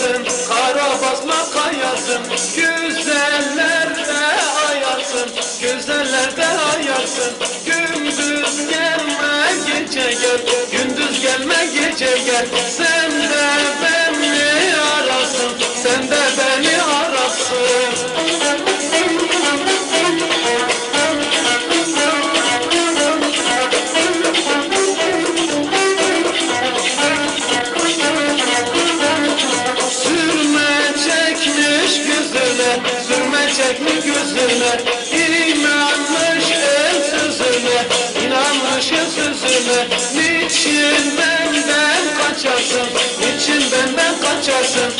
ayasın Kara basma kayasın. Güzellerde ayasın Güzellerde ayasın. Gündüz gelme gece gel. Gündüz gelme gece gel. Sen de beni arasın Sen de beni arasın. Çekmiş gözüne İnanmış el sözüne İnanmış el sözüne Niçin benden kaçarsın Niçin benden kaçarsın